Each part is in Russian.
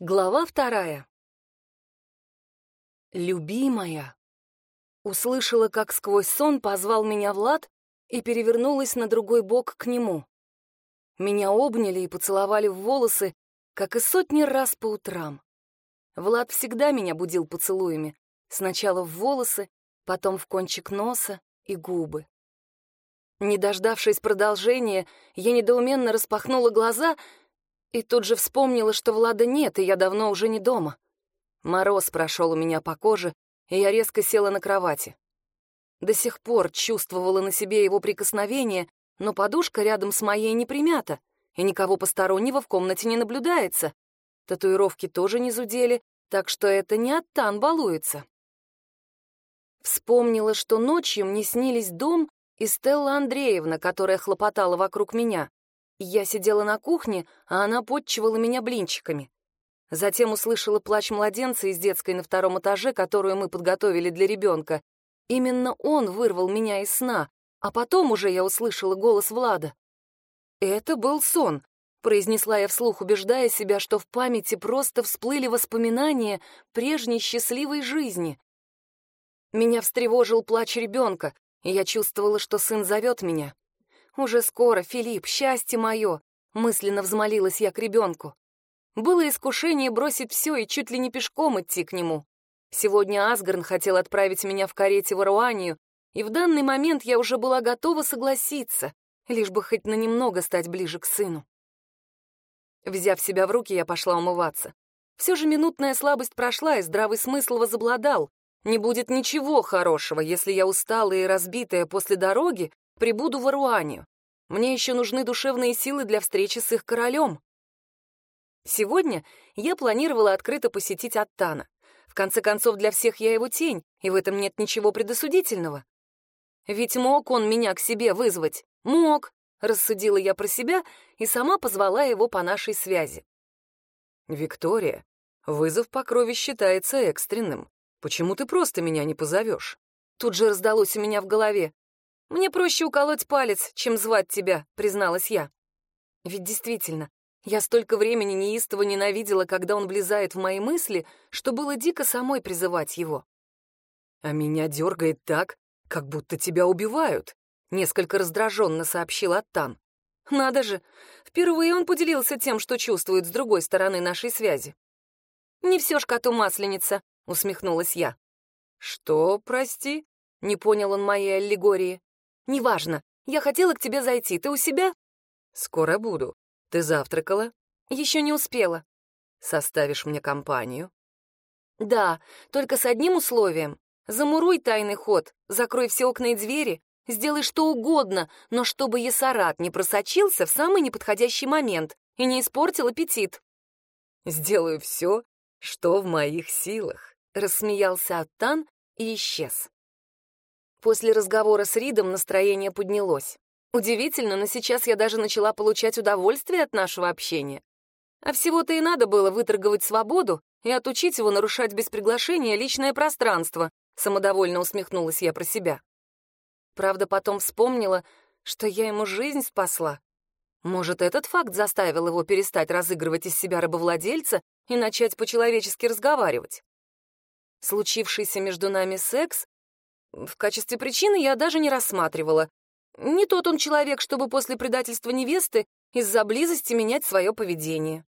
Глава вторая. «Любимая!» Услышала, как сквозь сон позвал меня Влад и перевернулась на другой бок к нему. Меня обняли и поцеловали в волосы, как и сотни раз по утрам. Влад всегда меня будил поцелуями, сначала в волосы, потом в кончик носа и губы. Не дождавшись продолжения, я недоуменно распахнула глаза — и тут же вспомнила, что Влада нет, и я давно уже не дома. Мороз прошел у меня по коже, и я резко села на кровати. До сих пор чувствовала на себе его прикосновение, но подушка рядом с моей не примята, и никого постороннего в комнате не наблюдается. Татуировки тоже не зудели, так что это не Аттан балуется. Вспомнила, что ночью мне снились дом и Стелла Андреевна, которая хлопотала вокруг меня. Я сидела на кухне, а она подчивала меня блинчиками. Затем услышала плач младенца из детской на втором этаже, которую мы подготовили для ребенка. Именно он вырвал меня из сна, а потом уже я услышала голос Влада. «Это был сон», — произнесла я вслух, убеждая себя, что в памяти просто всплыли воспоминания прежней счастливой жизни. Меня встревожил плач ребенка, и я чувствовала, что сын зовет меня. «Уже скоро, Филипп, счастье мое!» — мысленно взмолилась я к ребенку. Было искушение бросить все и чуть ли не пешком идти к нему. Сегодня Асгарн хотел отправить меня в карете в Аруанию, и в данный момент я уже была готова согласиться, лишь бы хоть на немного стать ближе к сыну. Взяв себя в руки, я пошла умываться. Все же минутная слабость прошла, и здравый смысл возобладал. Не будет ничего хорошего, если я усталая и разбитая после дороги прибуду в Аруанию. Мне еще нужны душевные силы для встречи с их королем. Сегодня я планировала открыто посетить Аттана. В конце концов, для всех я его тень, и в этом нет ничего предосудительного. Ведь мог он меня к себе вызвать? Мог, рассудила я про себя и сама позвала его по нашей связи. «Виктория, вызов по крови считается экстренным. Почему ты просто меня не позовешь?» Тут же раздалось у меня в голове. «Мне проще уколоть палец, чем звать тебя», — призналась я. Ведь действительно, я столько времени неистово ненавидела, когда он влезает в мои мысли, что было дико самой призывать его. «А меня дергает так, как будто тебя убивают», — несколько раздраженно сообщил Аттан. «Надо же, впервые он поделился тем, что чувствует с другой стороны нашей связи». «Не все ж коту масленица», — усмехнулась я. «Что, прости?» — не понял он моей аллегории. «Неважно. Я хотела к тебе зайти. Ты у себя?» «Скоро буду. Ты завтракала?» «Еще не успела». «Составишь мне компанию?» «Да, только с одним условием. Замуруй тайный ход, закрой все окна и двери, сделай что угодно, но чтобы Есарат не просочился в самый неподходящий момент и не испортил аппетит». «Сделаю все, что в моих силах», — рассмеялся Аттан и исчез. После разговора с Ридом настроение поднялось. Удивительно, но сейчас я даже начала получать удовольствие от нашего общения. А всего-то и надо было выторговать свободу и отучить его нарушать без приглашения личное пространство, самодовольно усмехнулась я про себя. Правда, потом вспомнила, что я ему жизнь спасла. Может, этот факт заставил его перестать разыгрывать из себя рабовладельца и начать по-человечески разговаривать. Случившийся между нами секс в качестве причины я даже не рассматривала. Не тот он человек, чтобы после предательства невесты из-за близости менять свое поведение.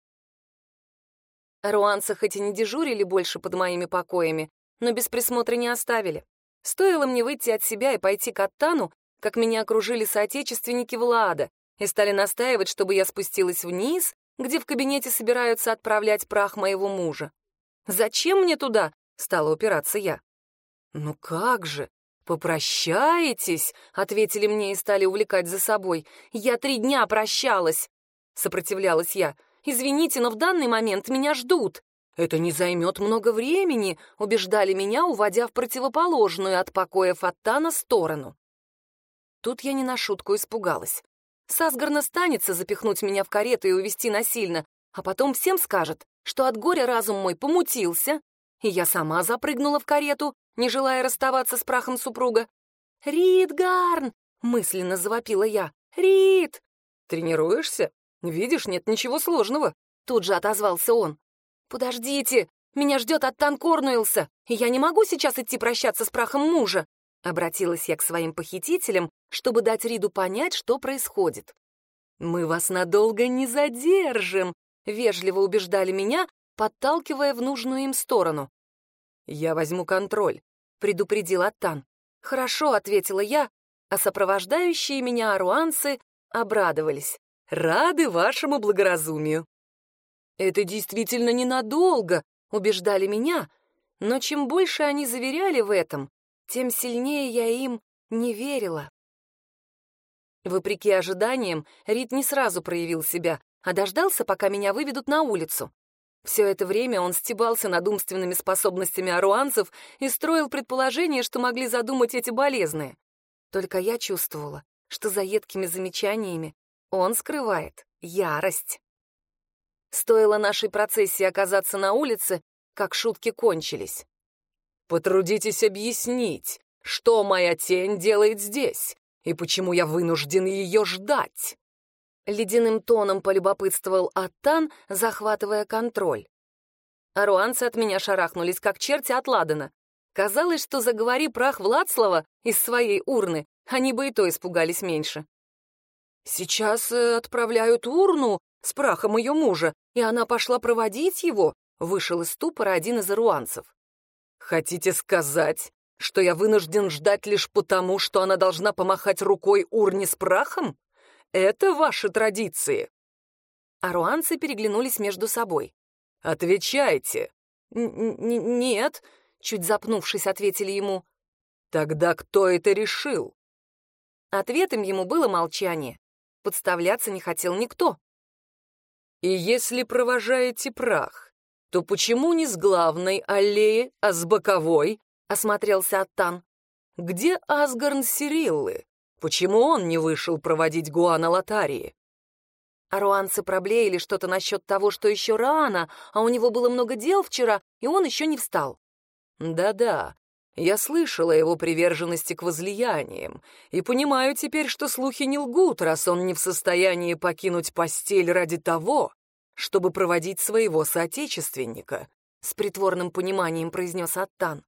Руанцы хоть и не дежурили больше под моими покоями, но без присмотра не оставили. Стоило мне выйти от себя и пойти к Аттану, как меня окружили соотечественники Влада и стали настаивать, чтобы я спустилась вниз, где в кабинете собираются отправлять прах моего мужа. «Зачем мне туда?» — стала упираться я. «Ну как же? Попрощаетесь?» — ответили мне и стали увлекать за собой. «Я три дня прощалась!» — сопротивлялась я. «Извините, но в данный момент меня ждут». «Это не займет много времени», — убеждали меня, уводя в противоположную от покоя Фаттана сторону. Тут я не на шутку испугалась. Сасгарна станется запихнуть меня в карету и увезти насильно, а потом всем скажет, что от горя разум мой помутился, и я сама запрыгнула в карету, не желая расставаться с прахом супруга. «Ридгарн!» — мысленно завопила я. «Рид!» «Тренируешься? Видишь, нет ничего сложного», — тут же отозвался он. «Подождите, меня ждет Аттан Корнуэлса, я не могу сейчас идти прощаться с прахом мужа!» Обратилась я к своим похитителям, чтобы дать Риду понять, что происходит. «Мы вас надолго не задержим», — вежливо убеждали меня, подталкивая в нужную им сторону. «Я возьму контроль», — предупредил Аттан. «Хорошо», — ответила я, а сопровождающие меня аруанцы обрадовались. «Рады вашему благоразумию». «Это действительно ненадолго», — убеждали меня, но чем больше они заверяли в этом, тем сильнее я им не верила. Вопреки ожиданиям, Рид не сразу проявил себя, а дождался, пока меня выведут на улицу. Все это время он стебался над умственными способностями аруанцев и строил предположение, что могли задумать эти болезные. Только я чувствовала, что за едкими замечаниями он скрывает ярость. Стоило нашей процессии оказаться на улице, как шутки кончились. «Потрудитесь объяснить, что моя тень делает здесь и почему я вынужден ее ждать?» Ледяным тоном полюбопытствовал Аттан, захватывая контроль. Аруанцы от меня шарахнулись, как черти от Ладана. Казалось, что заговори прах Владслава из своей урны, они бы и то испугались меньше. «Сейчас э, отправляют урну с прахом ее мужа, и она пошла проводить его», — вышел из ступора один из аруанцев. «Хотите сказать, что я вынужден ждать лишь потому, что она должна помахать рукой урне с прахом?» Это ваши традиции?» Аруанцы переглянулись между собой. «Отвечайте!» Н «Нет», — чуть запнувшись, ответили ему. «Тогда кто это решил?» Ответом ему было молчание. Подставляться не хотел никто. «И если провожаете прах, то почему не с главной аллеи, а с боковой?» — осмотрелся Аттан. «Где Асгарн Сириллы? Почему он не вышел проводить Гуана Лотарии? Аруанцы проблеяли что-то насчет того, что еще рано, а у него было много дел вчера, и он еще не встал. Да-да, я слышала его приверженности к возлияниям, и понимаю теперь, что слухи не лгут, раз он не в состоянии покинуть постель ради того, чтобы проводить своего соотечественника, — с притворным пониманием произнес Аттан.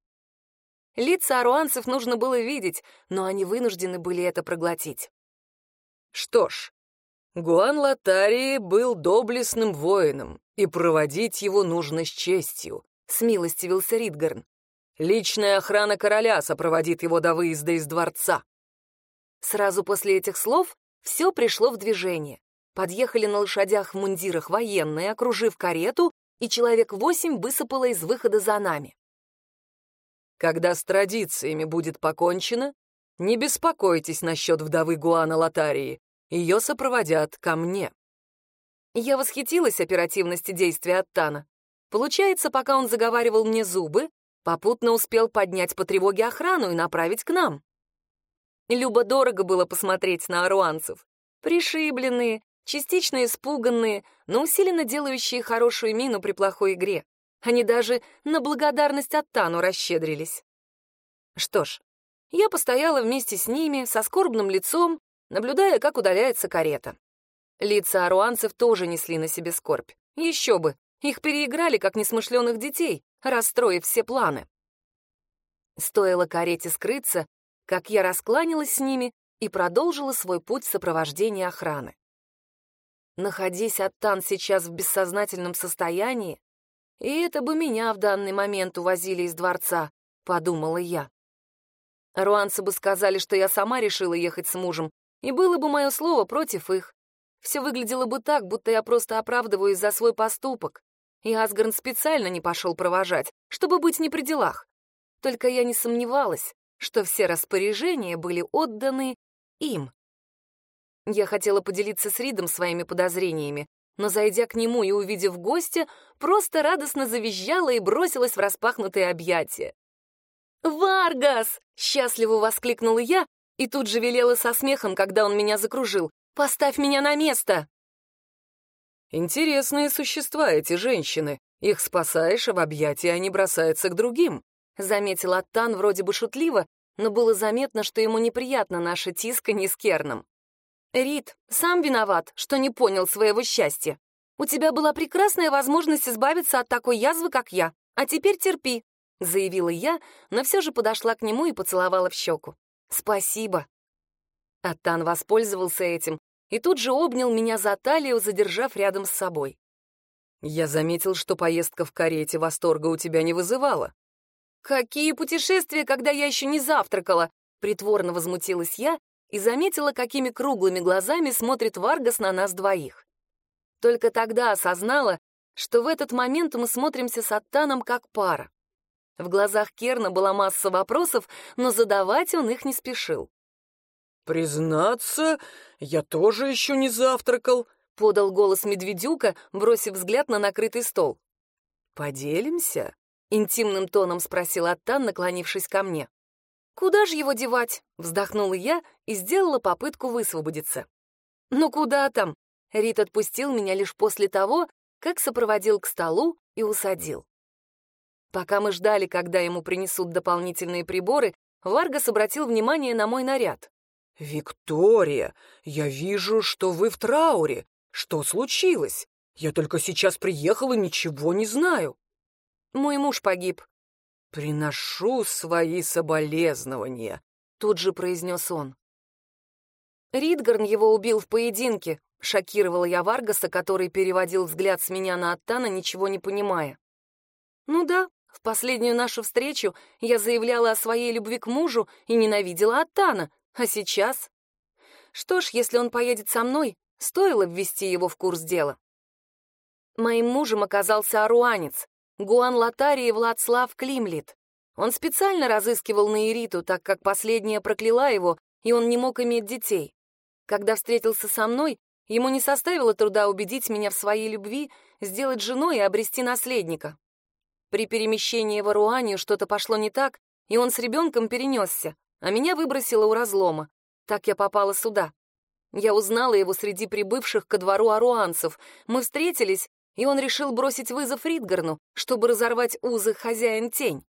Лица аруанцев нужно было видеть, но они вынуждены были это проглотить. Что ж, Гуан Латарии был доблестным воином, и проводить его нужно с честью, — смилостивился Ридгарн. Личная охрана короля сопроводит его до выезда из дворца. Сразу после этих слов все пришло в движение. Подъехали на лошадях в мундирах военные, окружив карету, и человек восемь высыпало из выхода за нами. Когда с традициями будет покончено, не беспокойтесь насчет вдовы Гуана Лотарии. Ее сопроводят ко мне». Я восхитилась оперативности действия Аттана. Получается, пока он заговаривал мне зубы, попутно успел поднять по тревоге охрану и направить к нам. Любо-дорого было посмотреть на аруанцев. Пришибленные, частично испуганные, но усиленно делающие хорошую мину при плохой игре. Они даже на благодарность Аттану расщедрились. Что ж, я постояла вместе с ними, со скорбным лицом, наблюдая, как удаляется карета. Лица аруанцев тоже несли на себе скорбь. Еще бы, их переиграли, как несмышленых детей, расстроив все планы. Стоило карете скрыться, как я раскланялась с ними и продолжила свой путь сопровождения охраны. Находясь Аттан сейчас в бессознательном состоянии, и это бы меня в данный момент увозили из дворца, подумала я. Руанцы бы сказали, что я сама решила ехать с мужем, и было бы мое слово против их. Все выглядело бы так, будто я просто оправдываюсь за свой поступок. И Асгарн специально не пошел провожать, чтобы быть не при делах. Только я не сомневалась, что все распоряжения были отданы им. Я хотела поделиться с Ридом своими подозрениями, но, зайдя к нему и увидев гостя, просто радостно завизжала и бросилась в распахнутые объятия. «Варгас!» — счастливо воскликнула я и тут же велела со смехом, когда он меня закружил. «Поставь меня на место!» «Интересные существа эти женщины. Их спасаешь, а в объятия они бросаются к другим», — заметил Аттан вроде бы шутливо, но было заметно, что ему неприятно наша тиска с Керном. Рид сам виноват, что не понял своего счастья. У тебя была прекрасная возможность избавиться от такой язвы, как я. А теперь терпи», — заявила я, но все же подошла к нему и поцеловала в щеку. «Спасибо». Аттан воспользовался этим и тут же обнял меня за талию, задержав рядом с собой. «Я заметил, что поездка в карете восторга у тебя не вызывала». «Какие путешествия, когда я еще не завтракала?» Притворно возмутилась я и заметила, какими круглыми глазами смотрит Варгас на нас двоих. Только тогда осознала, что в этот момент мы смотримся с Аттаном как пара. В глазах Керна была масса вопросов, но задавать он их не спешил. «Признаться, я тоже еще не завтракал», — подал голос Медведюка, бросив взгляд на накрытый стол. «Поделимся?» — интимным тоном спросил Аттан, наклонившись ко мне. «Куда же его девать?» — вздохнула я и сделала попытку высвободиться. «Ну куда там?» Рит отпустил меня лишь после того, как сопроводил к столу и усадил. Пока мы ждали, когда ему принесут дополнительные приборы, Варгас обратил внимание на мой наряд. «Виктория, я вижу, что вы в трауре. Что случилось? Я только сейчас приехал и ничего не знаю». «Мой муж погиб», «Приношу свои соболезнования», — тут же произнес он. Ридгарн его убил в поединке, шокировала я Варгаса, который переводил взгляд с меня на Аттана, ничего не понимая. Ну да, в последнюю нашу встречу я заявляла о своей любви к мужу и ненавидела Аттана, а сейчас... Что ж, если он поедет со мной, стоило ввести его в курс дела. Моим мужем оказался аруанец, Гуан Латари и Владслав Климлит. Он специально разыскивал Наириту, так как последняя прокляла его, и он не мог иметь детей. Когда встретился со мной, ему не составило труда убедить меня в своей любви, сделать женой и обрести наследника. При перемещении в Аруанию что-то пошло не так, и он с ребенком перенесся, а меня выбросило у разлома. Так я попала сюда. Я узнала его среди прибывших ко двору аруанцев. Мы встретились, и он решил бросить вызов Ридгарну, чтобы разорвать узы хозяин-тень.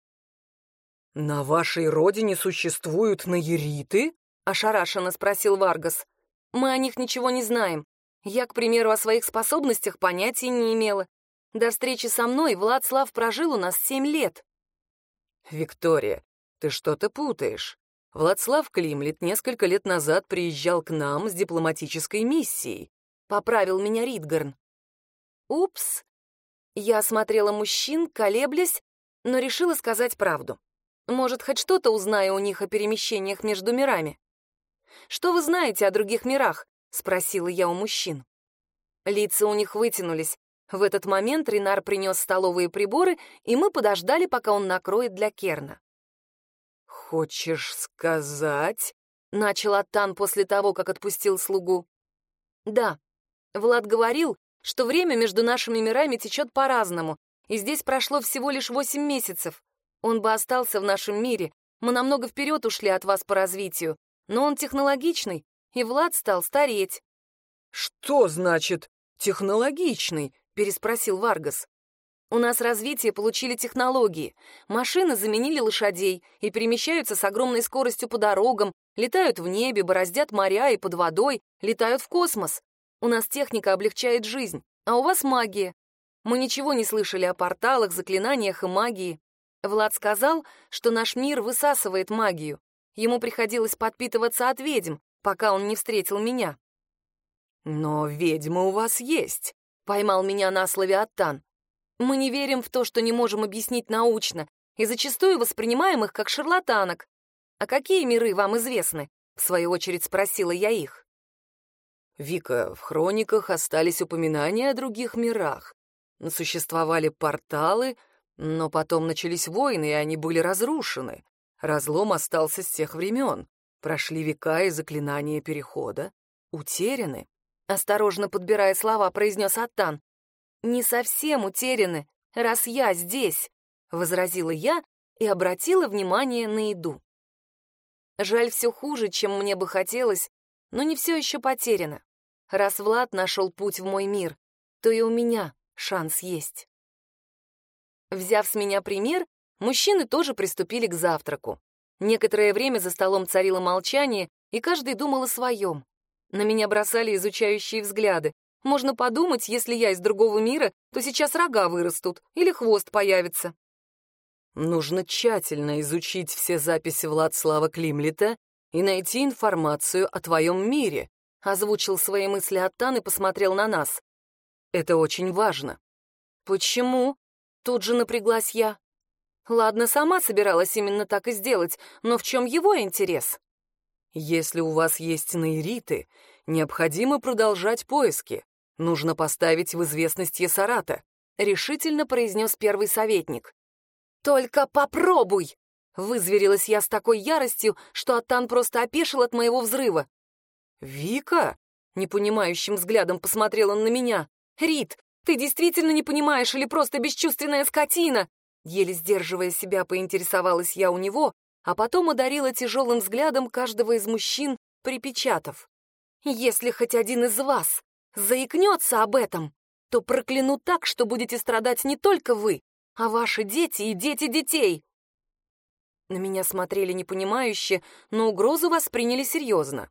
«На вашей родине существуют наериты?» — ошарашенно спросил Варгас. «Мы о них ничего не знаем. Я, к примеру, о своих способностях понятия не имела. До встречи со мной Владслав прожил у нас семь лет». «Виктория, ты что-то путаешь. Владслав Климлет несколько лет назад приезжал к нам с дипломатической миссией», — поправил меня Ридгарн. Упс. Я осмотрела мужчин, колеблясь, но решила сказать правду. Может, хоть что-то узнаю у них о перемещениях между мирами. «Что вы знаете о других мирах?» — спросила я у мужчин. Лица у них вытянулись. В этот момент Ренар принес столовые приборы, и мы подождали, пока он накроет для Керна. «Хочешь сказать?» — начал Аттан после того, как отпустил слугу. «Да. Влад говорил, что время между нашими мирами течет по-разному, и здесь прошло всего лишь восемь месяцев. Он бы остался в нашем мире, мы намного вперед ушли от вас по развитию, но он технологичный, и Влад стал стареть». «Что значит технологичный?» — переспросил Варгас. «У нас развитие получили технологии. Машины заменили лошадей и перемещаются с огромной скоростью по дорогам, летают в небе, бороздят моря и под водой, летают в космос. У нас техника облегчает жизнь, а у вас магия. Мы ничего не слышали о порталах, заклинаниях и магии. Влад сказал, что наш мир высасывает магию. Ему приходилось подпитываться от ведьм, пока он не встретил меня. «Но ведьмы у вас есть», — поймал меня на слове Аттан. «Мы не верим в то, что не можем объяснить научно, и зачастую воспринимаем их как шарлатанок. А какие миры вам известны?» — в свою очередь спросила я их. Вика, в хрониках остались упоминания о других мирах. Существовали порталы, но потом начались войны, и они были разрушены. Разлом остался с тех времен. Прошли века, и заклинания перехода утеряны. Осторожно подбирая слова, произнес Аттан. «Не совсем утеряны, раз я здесь», — возразила я и обратила внимание на еду. Жаль, все хуже, чем мне бы хотелось, но не все еще потеряно. Раз Влад нашел путь в мой мир, то и у меня шанс есть. Взяв с меня пример, мужчины тоже приступили к завтраку. Некоторое время за столом царило молчание, и каждый думал о своем. На меня бросали изучающие взгляды. Можно подумать, если я из другого мира, то сейчас рога вырастут или хвост появится. Нужно тщательно изучить все записи Владслава Климлета и найти информацию о твоем мире, озвучил свои мысли Аттан и посмотрел на нас. Это очень важно. Почему? Тут же напряглась я. Ладно, сама собиралась именно так и сделать, но в чем его интерес? Если у вас есть нейриты, необходимо продолжать поиски. Нужно поставить в известность Есарата, решительно произнес первый советник. Только попробуй! Вызверилась я с такой яростью, что Аттан просто опешил от моего взрыва. «Вика?» — непонимающим взглядом посмотрел он на меня. «Рит, ты действительно не понимаешь или просто бесчувственная скотина?» Еле сдерживая себя, поинтересовалась я у него, а потом одарила тяжелым взглядом каждого из мужчин, припечатав. «Если хоть один из вас заикнется об этом, то прокляну так, что будете страдать не только вы, а ваши дети и дети детей». На меня смотрели непонимающе, но угрозу восприняли серьезно.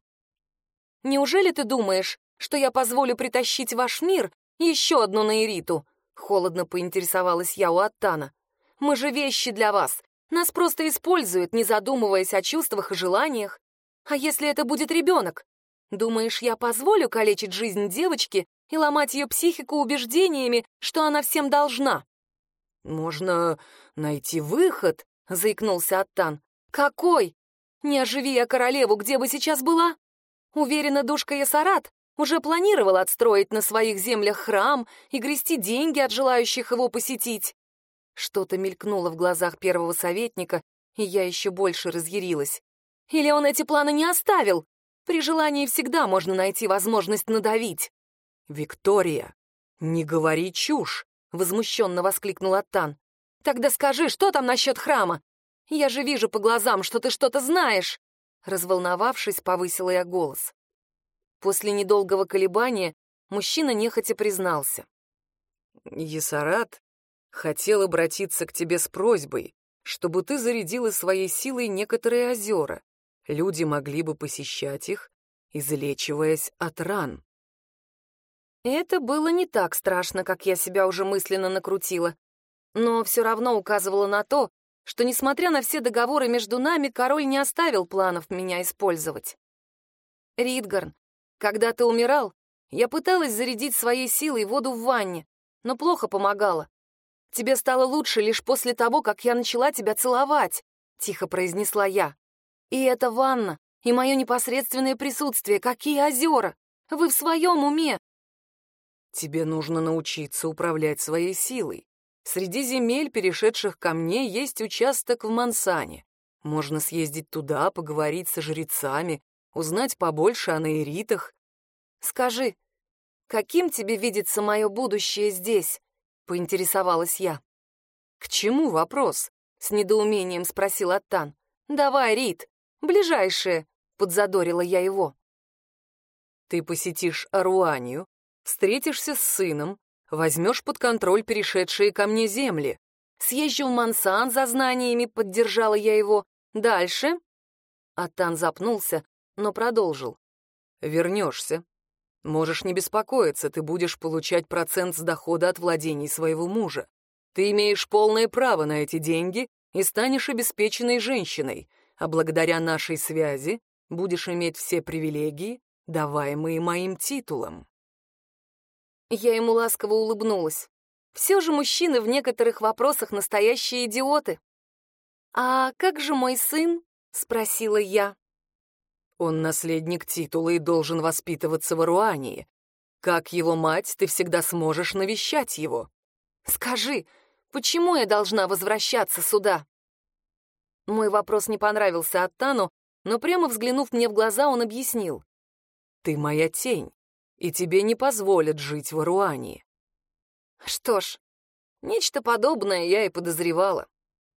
«Неужели ты думаешь, что я позволю притащить ваш мир еще одну Наириту?» Холодно поинтересовалась я у Аттана. Мы же вещи для вас. Нас просто используют, не задумываясь о чувствах и желаниях. А если это будет ребенок? Думаешь, я позволю калечить жизнь девочки и ломать ее психику убеждениями, что она всем должна? Можно найти выход, заикнулся Аттан. Какой? Не оживи я королеву, где бы сейчас была? Уверена, душка Ясарат уже планировала отстроить на своих землях храм и грести деньги от желающих его посетить. Что-то мелькнуло в глазах первого советника, и я еще больше разъярилась. Или он эти планы не оставил? При желании всегда можно найти возможность надавить. «Виктория, не говори чушь!» — возмущенно воскликнул Аттан. «Тогда скажи, что там насчет храма? Я же вижу по глазам, что ты что-то знаешь!» Разволновавшись, повысила я голос. После недолгого колебания мужчина нехотя признался. «Есарат Хотел обратиться к тебе с просьбой, чтобы ты зарядила своей силой некоторые озера. Люди могли бы посещать их, излечиваясь от ран. Это было не так страшно, как я себя уже мысленно накрутила, но все равно указывало на то, что, несмотря на все договоры между нами, король не оставил планов меня использовать. Ридгарн, когда ты умирал, я пыталась зарядить своей силой воду в ванне, но плохо помогала. Тебе стало лучше лишь после того, как я начала тебя целовать», — тихо произнесла я. «И это ванна, и мое непосредственное присутствие. Какие озера! Вы в своем уме!» «Тебе нужно научиться управлять своей силой. Среди земель, перешедших ко мне, есть участок в Мансане. Можно съездить туда, поговорить со жрецами, узнать побольше о наиритах. Скажи, каким тебе видится мое будущее здесь?» поинтересовалась я. «К чему вопрос?» — с недоумением спросил Аттан. «Давай, Рит, ближайшее», — подзадорила я его. «Ты посетишь Аруанию, встретишься с сыном, возьмешь под контроль перешедшие ко мне земли. Съезжу в Мансан за знаниями», — поддержала я его. «Дальше?» Аттан запнулся, но продолжил. «Вернешься, Можешь не беспокоиться, ты будешь получать процент с дохода от владений своего мужа. Ты имеешь полное право на эти деньги и станешь обеспеченной женщиной, а благодаря нашей связи будешь иметь все привилегии, даваемые моим титулом. Я ему ласково улыбнулась. Все же мужчины в некоторых вопросах настоящие идиоты. «А как же мой сын?» — спросила я. Он наследник титула и должен воспитываться в Аруании. Как его мать, ты всегда сможешь навещать его. Скажи, почему я должна возвращаться сюда? Мой вопрос не понравился Аттану, но прямо взглянув мне в глаза, он объяснил. Ты моя тень, и тебе не позволят жить в Аруании. Что ж, нечто подобное я и подозревала.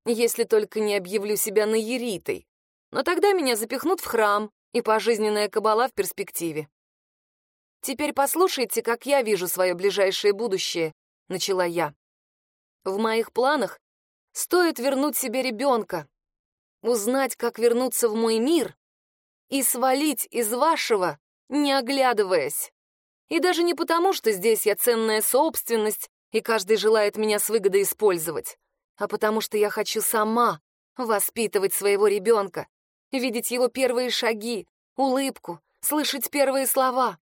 Если только не объявлю себя наеритой. Но тогда меня запихнут в храм, и пожизненная кабала в перспективе. «Теперь послушайте, как я вижу свое ближайшее будущее», — начала я. «В моих планах стоит вернуть себе ребенка, узнать, как вернуться в мой мир и свалить из вашего, не оглядываясь. И даже не потому, что здесь я ценная собственность, и каждый желает меня с выгодой использовать, а потому что я хочу сама воспитывать своего ребенка, видеть его первые шаги, улыбку, слышать первые слова,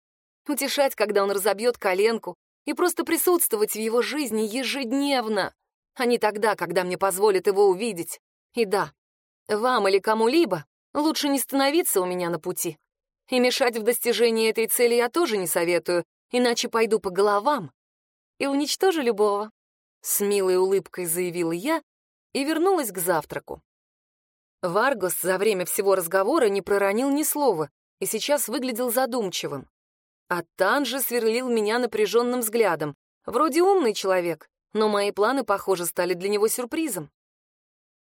утешать, когда он разобьет коленку, и просто присутствовать в его жизни ежедневно, а не тогда, когда мне позволят его увидеть. И да, вам или кому-либо лучше не становиться у меня на пути. И мешать в достижении этой цели я тоже не советую, иначе пойду по головам и уничтожу любого. С милой улыбкой заявила я и вернулась к завтраку. Варгос за время всего разговора не проронил ни слова и сейчас выглядел задумчивым. А Тан же сверлил меня напряженным взглядом. Вроде умный человек, но мои планы, похоже, стали для него сюрпризом.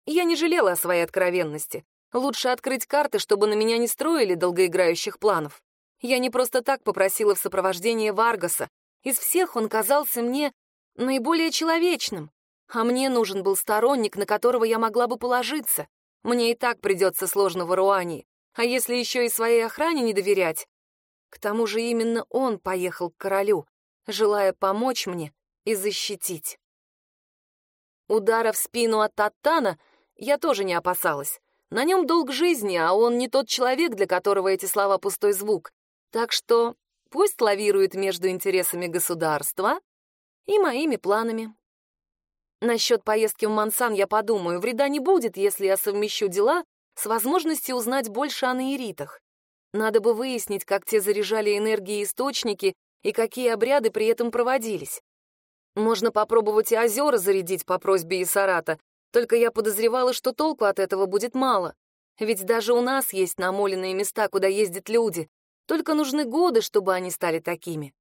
Я не жалела о своей откровенности. Лучше открыть карты, чтобы на меня не строили долгоиграющих планов. Я не просто так попросила в сопровождении Варгаса. Из всех он казался мне наиболее человечным. А мне нужен был сторонник, на которого я могла бы положиться. Мне и так придется сложно в Аруании. А если еще и своей охране не доверять? К тому же именно он поехал к королю, желая помочь мне и защитить. Удара в спину от Таттана я тоже не опасалась. На нем долг жизни, а он не тот человек, для которого эти слова пустой звук. Так что пусть лавирует между интересами государства и моими планами. Насчет поездки в Мансан я подумаю, вреда не будет, если я совмещу дела с возможностью узнать больше о нейритах. Надо бы выяснить, как те заряжали энергии источники и какие обряды при этом проводились. Можно попробовать и озера зарядить по просьбе Исарата, только я подозревала, что толку от этого будет мало. Ведь даже у нас есть намоленные места, куда ездят люди, только нужны годы, чтобы они стали такими.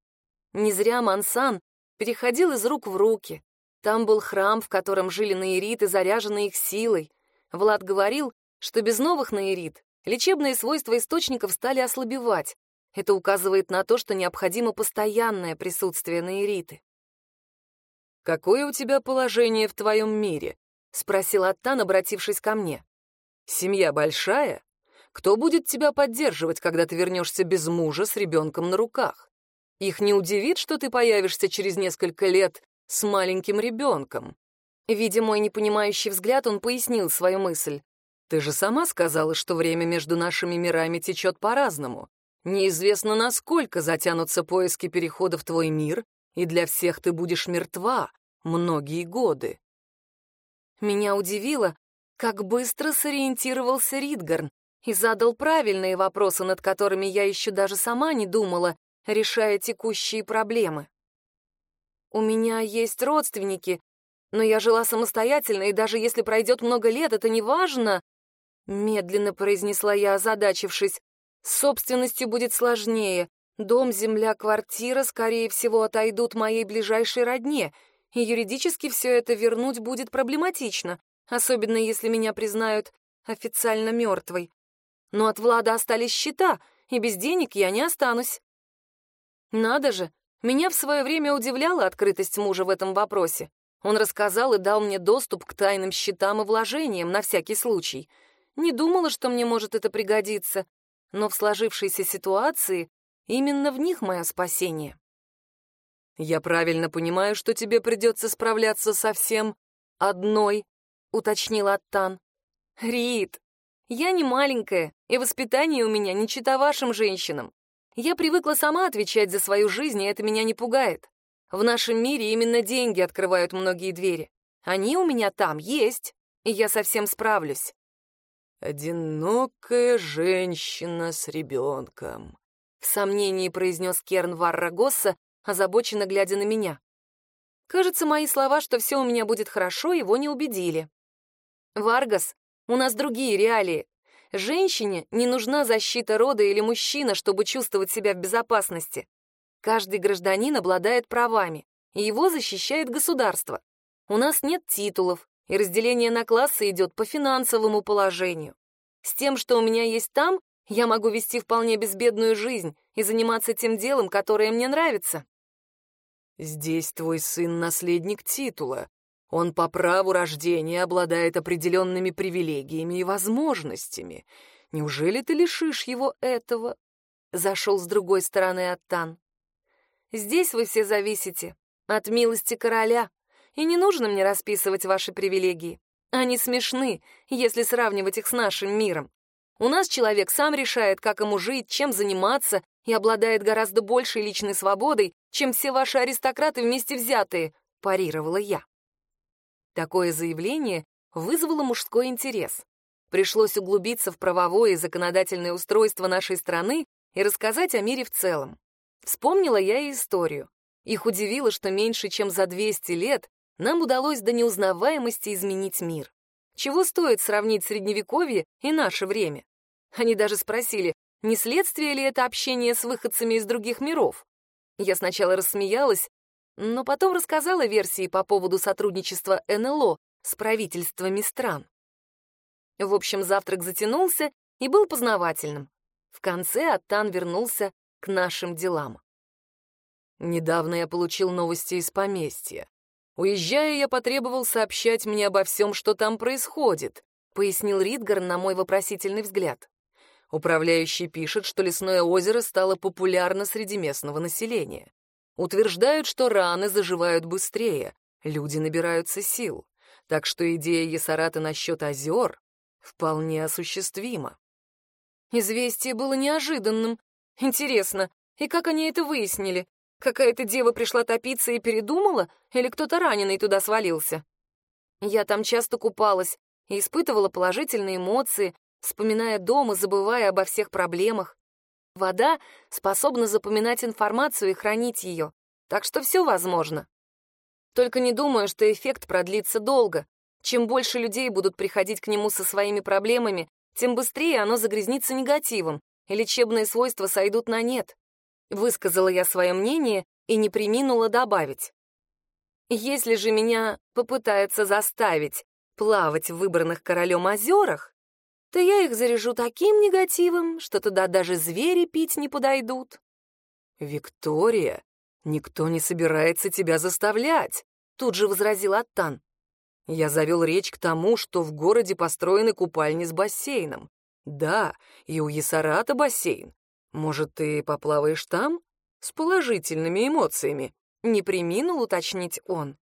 Не зря Мансан переходил из рук в руки. Там был храм, в котором жили наириты, заряженные их силой. Влад говорил, что без новых наирит лечебные свойства источников стали ослабевать. Это указывает на то, что необходимо постоянное присутствие наириты. «Какое у тебя положение в твоем мире?» — спросил Аттан, обратившись ко мне. «Семья большая? Кто будет тебя поддерживать, когда ты вернешься без мужа с ребенком на руках? Их не удивит, что ты появишься через несколько лет с маленьким ребенком?» Видя мой непонимающий взгляд, он пояснил свою мысль. «Ты же сама сказала, что время между нашими мирами течет по-разному. Неизвестно, насколько затянутся поиски перехода в твой мир, и для всех ты будешь мертва многие годы». Меня удивило, как быстро сориентировался Ридгарн и задал правильные вопросы, над которыми я еще даже сама не думала, решая текущие проблемы. У меня есть родственники, но я жила самостоятельно, и даже если пройдет много лет, это не важно. Медленно произнесла я, озадачившись. С собственностью будет сложнее. Дом, земля, квартира, скорее всего, отойдут моей ближайшей родне, и юридически все это вернуть будет проблематично, особенно если меня признают официально мертвой. Но от Влада остались счета, и без денег я не останусь. Надо же, меня в свое время удивляла открытость мужа в этом вопросе. Он рассказал и дал мне доступ к тайным счетам и вложениям на всякий случай. Не думала, что мне может это пригодиться, но в сложившейся ситуации именно в них мое спасение. «Я правильно понимаю, что тебе придется справляться со всем одной», — уточнил Аттан. «Рит, я не маленькая, и воспитание у меня не чита вашим женщинам. Я привыкла сама отвечать за свою жизнь, и это меня не пугает. В нашем мире именно деньги открывают многие двери. Они у меня там есть, и я совсем справлюсь. «Одинокая женщина с ребенком», — в сомнении произнес Керн Варрагосса, озабоченно глядя на меня. Кажется, мои слова, что все у меня будет хорошо, его не убедили. «Варгас, у нас другие реалии. Женщине не нужна защита рода или мужчина, чтобы чувствовать себя в безопасности. Каждый гражданин обладает правами, и его защищает государство. У нас нет титулов, и разделение на классы идет по финансовому положению. С тем, что у меня есть там, я могу вести вполне безбедную жизнь и заниматься тем делом, которое мне нравится. Здесь твой сын наследник титула, он по праву рождения обладает определенными привилегиями и возможностями. Неужели ты лишишь его этого?» Зашел с другой стороны Аттан. Здесь вы все зависите от милости короля, и не нужно мне расписывать ваши привилегии. Они смешны, если сравнивать их с нашим миром. У нас человек сам решает, как ему жить, чем заниматься, и обладает гораздо большей личной свободой, чем все ваши аристократы вместе взятые», — парировала я. Такое заявление вызвало мужской интерес. Пришлось углубиться в правовое и законодательное устройство нашей страны и рассказать о мире в целом. Вспомнила я и историю. Их удивило, что меньше чем за 200 лет нам удалось до неузнаваемости изменить мир. Чего стоит сравнить Средневековье и наше время? Они даже спросили, не следствие ли это общение с выходцами из других миров? Я сначала рассмеялась, но потом рассказала версии по поводу сотрудничества НЛО с правительствами стран. В общем, завтрак затянулся и был познавательным. В конце Аттан вернулся к нашим делам. Недавно я получил новости из поместья. Уезжая, я потребовал сообщать мне обо всем, что там происходит, пояснил Ридгар на мой вопросительный взгляд. Управляющий пишет, что лесное озеро стало популярно среди местного населения. Утверждают, что раны заживают быстрее, люди набираются сил. Так что идея Есарата насчет озер вполне осуществима. Известие было неожиданным. Интересно, и как они это выяснили? Какая-то дева пришла топиться и передумала, или кто-то раненый туда свалился? Я там часто купалась и испытывала положительные эмоции, вспоминая дом и забывая обо всех проблемах. Вода способна запоминать информацию и хранить ее, так что все возможно. Только не думаю, что эффект продлится долго. Чем больше людей будут приходить к нему со своими проблемами, тем быстрее оно загрязнится негативом, и лечебные свойства сойдут на нет. Высказала я свое мнение и не приминула добавить. Если же меня попытаются заставить плавать в выбранных королем озерах, то я их заряжу таким негативом, что туда даже звери пить не подойдут. «Виктория, никто не собирается тебя заставлять», — тут же возразил Аттан. «Я завел речь к тому, что в городе построены купальни с бассейном. Да, и у Есарата бассейн. Может, ты поплаваешь там? С положительными эмоциями?» Не приминул уточнить он.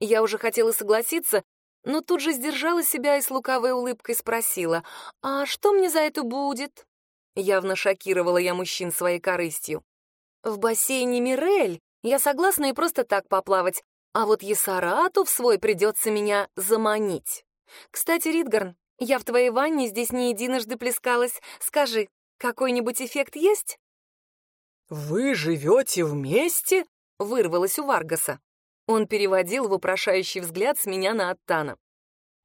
Я уже хотела согласиться, но тут же сдержала себя и с лукавой улыбкой спросила, «А что мне за это будет?» Явно шокировала я мужчин своей корыстью. «В бассейне Мирель я согласна и просто так поплавать, а вот Есарату в свой придется меня заманить. Кстати, Ридгарн, я в твоей ванне здесь не единожды плескалась. Скажи, какой-нибудь эффект есть?» «Вы живете вместе?» — вырвалось у Варгаса. Он переводил вопрошающий взгляд с меня на Аттана.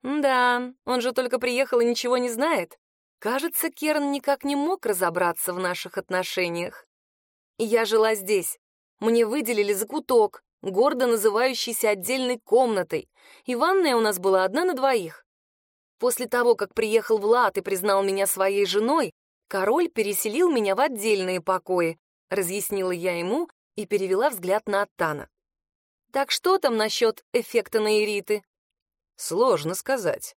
«Да, он же только приехал и ничего не знает. Кажется, Керн никак не мог разобраться в наших отношениях. Я жила здесь. Мне выделили закуток, гордо называющийся отдельной комнатой, и ванная у нас была одна на двоих. После того, как приехал Влад и признал меня своей женой, король переселил меня в отдельные покои, разъяснила я ему и перевела взгляд на Аттана. Так что там насчет эффекта наириты? Сложно сказать.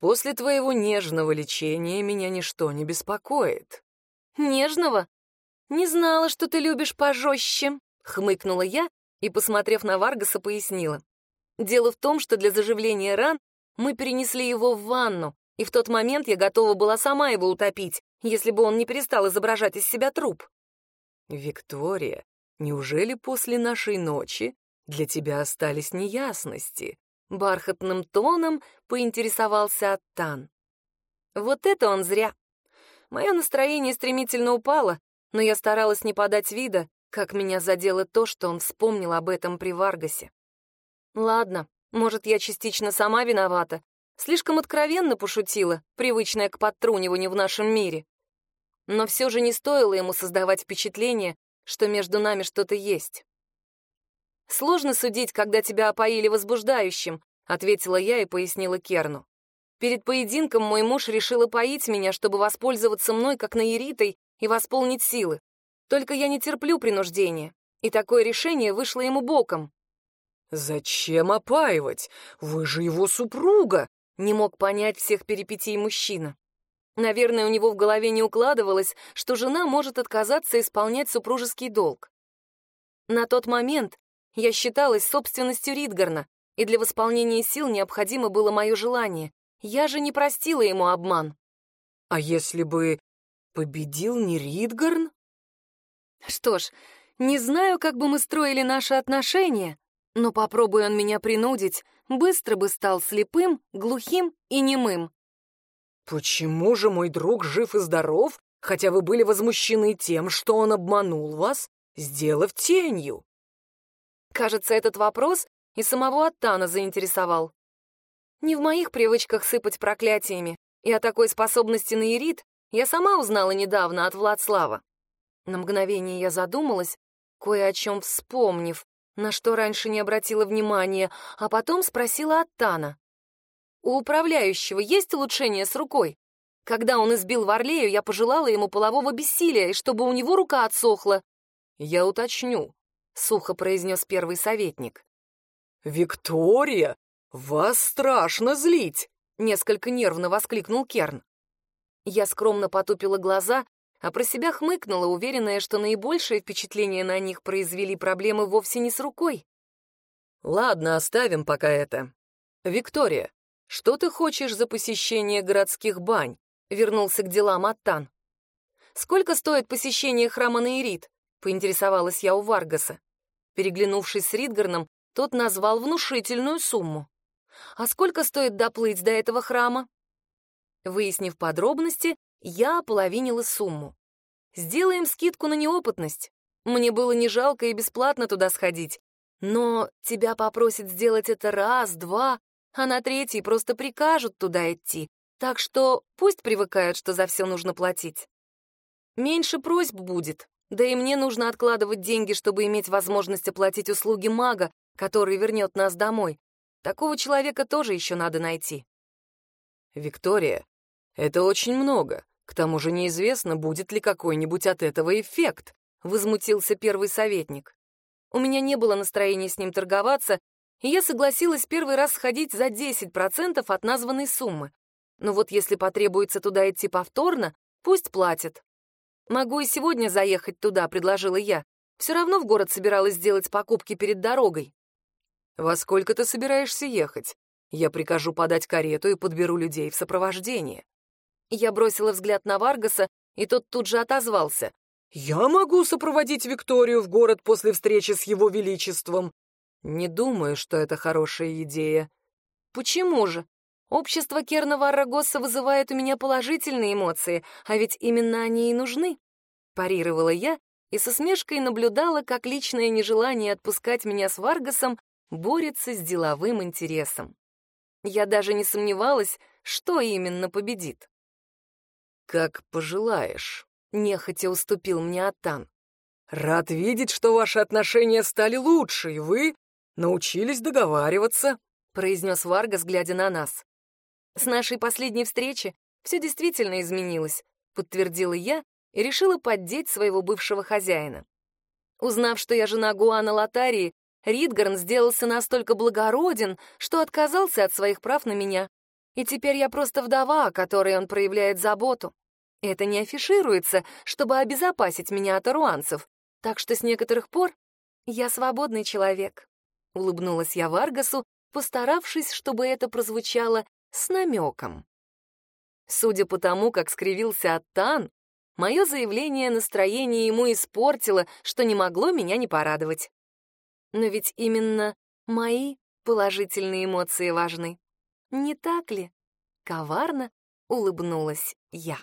После твоего нежного лечения меня ничто не беспокоит. Нежного? Не знала, что ты любишь пожестче, хмыкнула я и, посмотрев на Варгаса, пояснила. Дело в том, что для заживления ран мы перенесли его в ванну, и в тот момент я готова была сама его утопить, если бы он не перестал изображать из себя труп. Виктория, неужели после нашей ночи для тебя остались неясности», — бархатным тоном поинтересовался Аттан. «Вот это он зря. Мое настроение стремительно упало, но я старалась не подать вида, как меня задело то, что он вспомнил об этом при Варгасе. Ладно, может, я частично сама виновата, слишком откровенно пошутила, привычная к подтруниванию в нашем мире. Но все же не стоило ему создавать впечатление, что между нами что-то есть. «Сложно судить, когда тебя опоили возбуждающим», — ответила я и пояснила Керну. «Перед поединком мой муж решил опоить меня, чтобы воспользоваться мной как наиритой и восполнить силы. Только я не терплю принуждения, и такое решение вышло ему боком». «Зачем опаивать? Вы же его супруга!» — не мог понять всех перипетий мужчина. Наверное, у него в голове не укладывалось, что жена может отказаться исполнять супружеский долг. На тот момент я считалась собственностью Ридгарна, и для восполнения сил необходимо было мое желание. Я же не простила ему обман. А если бы победил не Ридгарн? Что ж, не знаю, как бы мы строили наши отношения, но попробуй он меня принудить, быстро бы стал слепым, глухим и немым. Почему же мой друг жив и здоров, хотя вы были возмущены тем, что он обманул вас, сделав тенью? Кажется, этот вопрос и самого Аттана заинтересовал. Не в моих привычках сыпать проклятиями, и о такой способности на Ирит я сама узнала недавно от Владслава. На мгновение я задумалась, кое о чем вспомнив, на что раньше не обратила внимания, а потом спросила Аттана. «У управляющего есть улучшение с рукой? Когда он избил Варлею, я пожелала ему полового бессилия, и чтобы у него рука отсохла». «Я уточню», — сухо произнес первый советник. «Виктория, вас страшно злить!» — несколько нервно воскликнул Керн. Я скромно потупила глаза, а про себя хмыкнула, уверенная, что наибольшее впечатление на них произвели проблемы вовсе не с рукой. «Ладно, оставим пока это. Виктория, что ты хочешь за посещение городских бань?» — вернулся к делам Аттан. «Сколько стоит посещение храма Наирит?» — поинтересовалась я у Варгаса. Переглянувшись с Ридгарном, тот назвал внушительную сумму. «А сколько стоит доплыть до этого храма?» Выяснив подробности, я ополовинила сумму. «Сделаем скидку на неопытность. Мне было не жалко и бесплатно туда сходить. Но тебя попросят сделать это раз, два, а на третий просто прикажут туда идти. Так что пусть привыкают, что за все нужно платить. Меньше просьб будет, да и мне нужно откладывать деньги, чтобы иметь возможность оплатить услуги мага, который вернет нас домой. Такого человека тоже еще надо найти. Виктория, это очень много. К тому же неизвестно, будет ли какой-нибудь от этого эффект, возмутился первый советник. У меня не было настроения с ним торговаться, и я согласилась первый раз сходить за 10% от названной суммы. Но вот если потребуется туда идти повторно, пусть платят. «Могу и сегодня заехать туда», — предложила я. Все равно в город собиралась сделать покупки перед дорогой. «Во сколько ты собираешься ехать? Я прикажу подать карету и подберу людей в сопровождение». Я бросила взгляд на Варгаса, и тот тут же отозвался. «Я могу сопроводить Викторию в город после встречи с его величеством». «Не думаю, что это хорошая идея». «Почему же? Общество Кернова Арагоса вызывает у меня положительные эмоции, а ведь именно они и нужны». Парировала я и со смешкой наблюдала, как личное нежелание отпускать меня с Варгасом борется с деловым интересом. Я даже не сомневалась, что именно победит. «Как пожелаешь», — нехотя уступил мне Атан. «Рад видеть, что ваши отношения стали лучше, и вы научились договариваться», — произнес Варгас, глядя на нас. «С нашей последней встречи все действительно изменилось», — подтвердила я и решила поддеть своего бывшего хозяина. Узнав, что я жена Гуана Латарии, Ридгарн сделался настолько благороден, что отказался от своих прав на меня. И теперь я просто вдова, о которой он проявляет заботу. Это не афишируется, чтобы обезопасить меня от аруанцев, так что с некоторых пор я свободный человек. Улыбнулась я Варгасу, постаравшись, чтобы это прозвучало с намеком. Судя по тому, как скривился Аттан, мое заявление настроение ему испортило, что не могло меня не порадовать. Но ведь именно мои положительные эмоции важны. Не так ли? Коварно улыбнулась я.